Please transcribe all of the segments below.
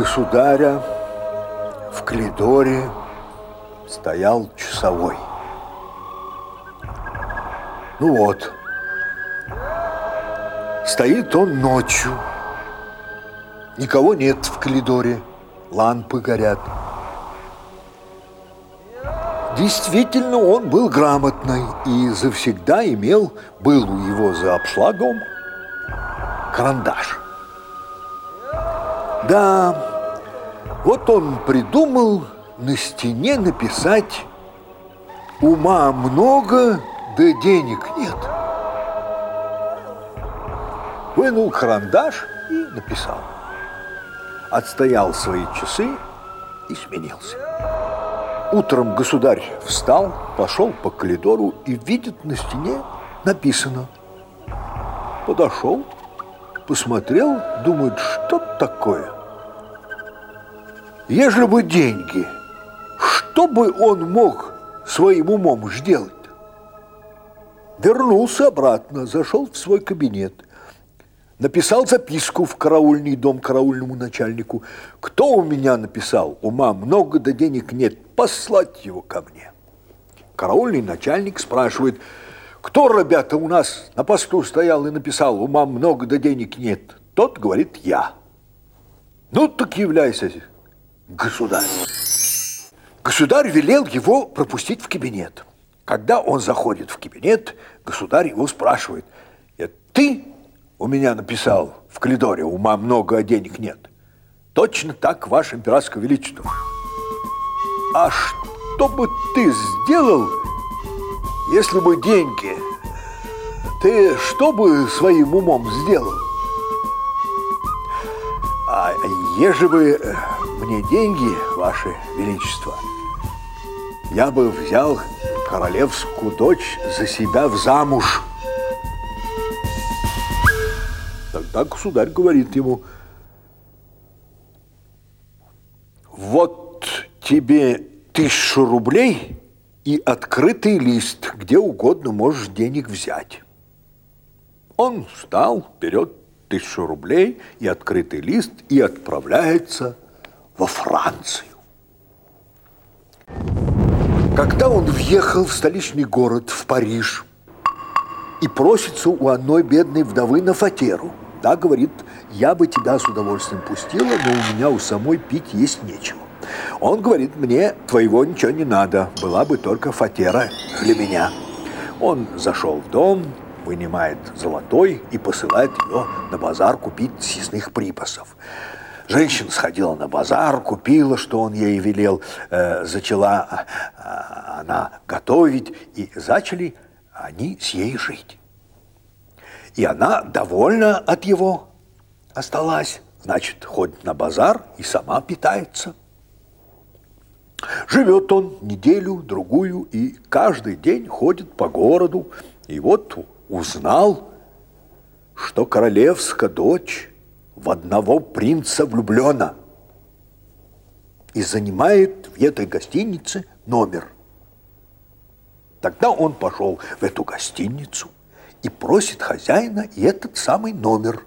государя в коридоре стоял часовой. Ну вот, стоит он ночью, никого нет в коридоре, лампы горят. Действительно, он был грамотный и завсегда имел, был у его за обшлагом, карандаш. Да, вот он придумал на стене написать «Ума много, да денег нет». Вынул карандаш и написал. Отстоял свои часы и сменился. Утром государь встал, пошел по коридору и видит на стене написано. Подошел, посмотрел, думает, что такое. Ежели бы деньги, что бы он мог своим умом сделать? Вернулся обратно, зашел в свой кабинет – Написал записку в караульный дом караульному начальнику. Кто у меня написал? Ума много, да денег нет. Послать его ко мне. Караульный начальник спрашивает, кто, ребята, у нас на посту стоял и написал, ума много, да денег нет? Тот говорит, я. Ну, так являйся, государь. Государь велел его пропустить в кабинет. Когда он заходит в кабинет, государь его спрашивает, ты у меня написал в коридоре, ума много, а денег нет. Точно так, Ваше Императорское Величество. А что бы ты сделал, если бы деньги, ты что бы своим умом сделал? А ежели бы мне деньги, Ваше Величество, я бы взял королевскую дочь за себя в замуж. Тогда государь говорит ему, вот тебе тысячу рублей и открытый лист, где угодно можешь денег взять. Он встал, берет тысячу рублей и открытый лист и отправляется во Францию. Когда он въехал в столичный город, в Париж, и просится у одной бедной вдовы на фатеру – да, говорит, я бы тебя с удовольствием пустила, но у меня у самой пить есть нечего. Он говорит, мне твоего ничего не надо, была бы только фатера для меня. Он зашел в дом, вынимает золотой и посылает ее на базар купить съестных припасов. Женщина сходила на базар, купила, что он ей велел, э, зачала э, она готовить, и зачали они с ей жить. И она довольна от его осталась. Значит, ходит на базар и сама питается. Живет он неделю, другую, и каждый день ходит по городу. И вот узнал, что королевская дочь в одного принца влюблена и занимает в этой гостинице номер. Тогда он пошел в эту гостиницу – и просит хозяина и этот самый номер.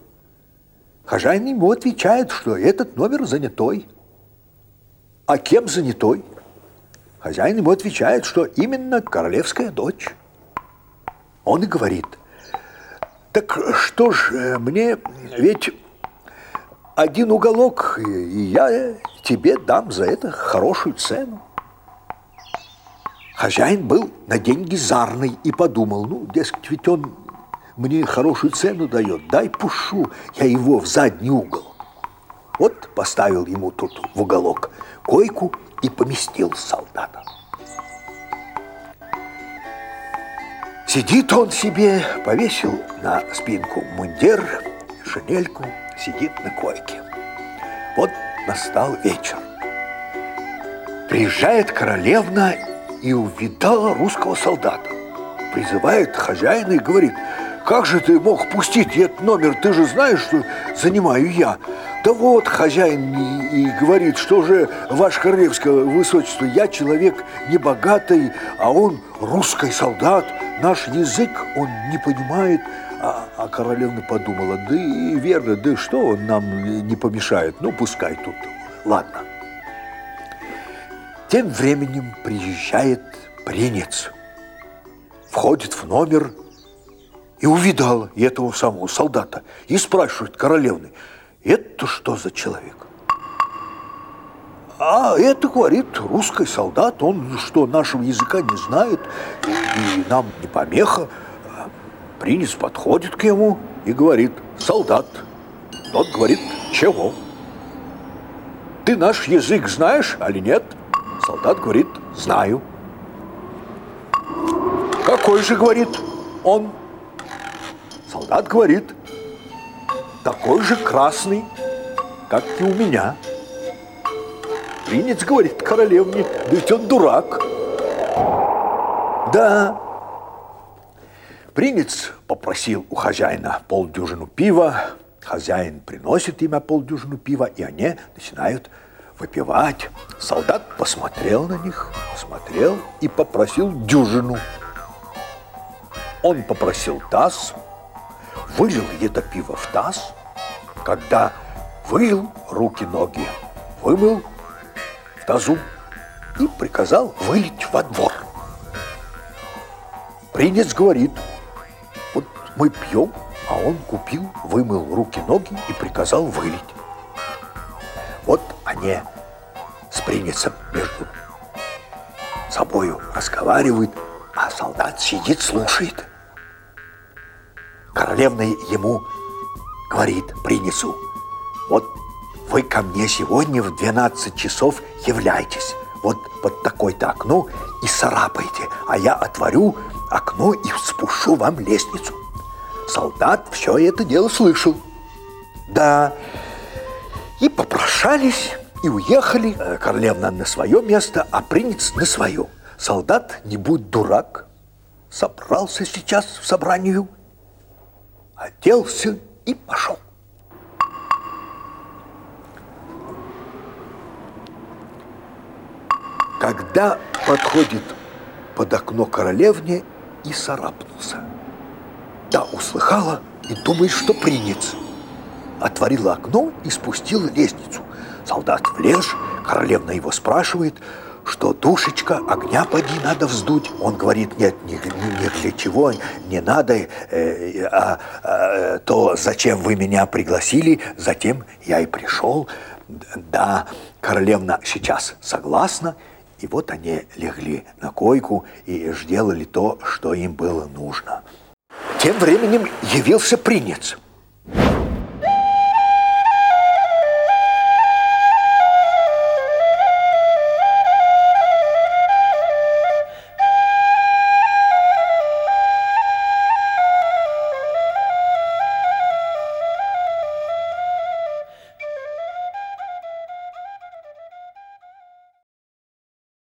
Хозяин ему отвечает, что этот номер занятой. А кем занятой? Хозяин ему отвечает, что именно королевская дочь. Он и говорит, так что ж, э, мне ведь один уголок, и я тебе дам за это хорошую цену. Хозяин был на деньги зарный и подумал, ну, дескать, ведь он мне хорошую цену дает, дай пушу я его в задний угол. Вот поставил ему тут в уголок койку и поместил солдата. Сидит он себе, повесил на спинку мундир, шинельку, сидит на койке. Вот настал вечер. Приезжает королевна и увидала русского солдата. Призывает хозяина и говорит – как же ты мог пустить этот номер? Ты же знаешь, что занимаю я. Да вот, хозяин и, говорит, что же, ваше королевское высочество, я человек небогатый, а он русский солдат, наш язык он не понимает. А, а королевна подумала, да и верно, да что он нам не помешает, ну пускай тут ладно. Тем временем приезжает принец, входит в номер и увидал этого самого солдата и спрашивает королевны, это что за человек? А это, говорит, русский солдат, он что, нашего языка не знает, и нам не помеха. Принц подходит к нему и говорит, солдат. Тот говорит, чего? Ты наш язык знаешь, или нет? Солдат говорит, знаю. Какой же, говорит он? Солдат говорит, такой же красный, как и у меня. Принец говорит королевне, да ведь он дурак. Да. Принец попросил у хозяина полдюжину пива, хозяин приносит им полдюжину пива, и они начинают выпивать. Солдат посмотрел на них, посмотрел и попросил дюжину. Он попросил таз, вылил это пиво в таз, когда вылил руки-ноги, вымыл в тазу и приказал вылить во двор. Принец говорит, вот мы пьем, а он купил, вымыл руки-ноги и приказал вылить. Вот они с принцем между собою разговаривают, а солдат сидит, слушает. Королевна ему говорит принцу, вот вы ко мне сегодня в 12 часов являйтесь. Вот под такое-то окно и царапайте, а я отворю окно и спущу вам лестницу. Солдат все это дело слышал. Да, и попрошались, и уехали. Э, королевна на свое место, а принц на свое. Солдат, не будь дурак, собрался сейчас в собранию, оделся и пошел. Когда подходит под окно королевне и царапнулся. Да, услыхала и думает, что принец. Отворила окно и спустила лестницу. Солдат влез, королевна его спрашивает, что душечка, огня поди надо вздуть. Он говорит, нет, ни, ни, ни для чего не надо, э, а, а, то зачем вы меня пригласили, затем я и пришел. Да, королевна сейчас согласна, и вот они легли на койку и сделали то, что им было нужно. Тем временем явился принец.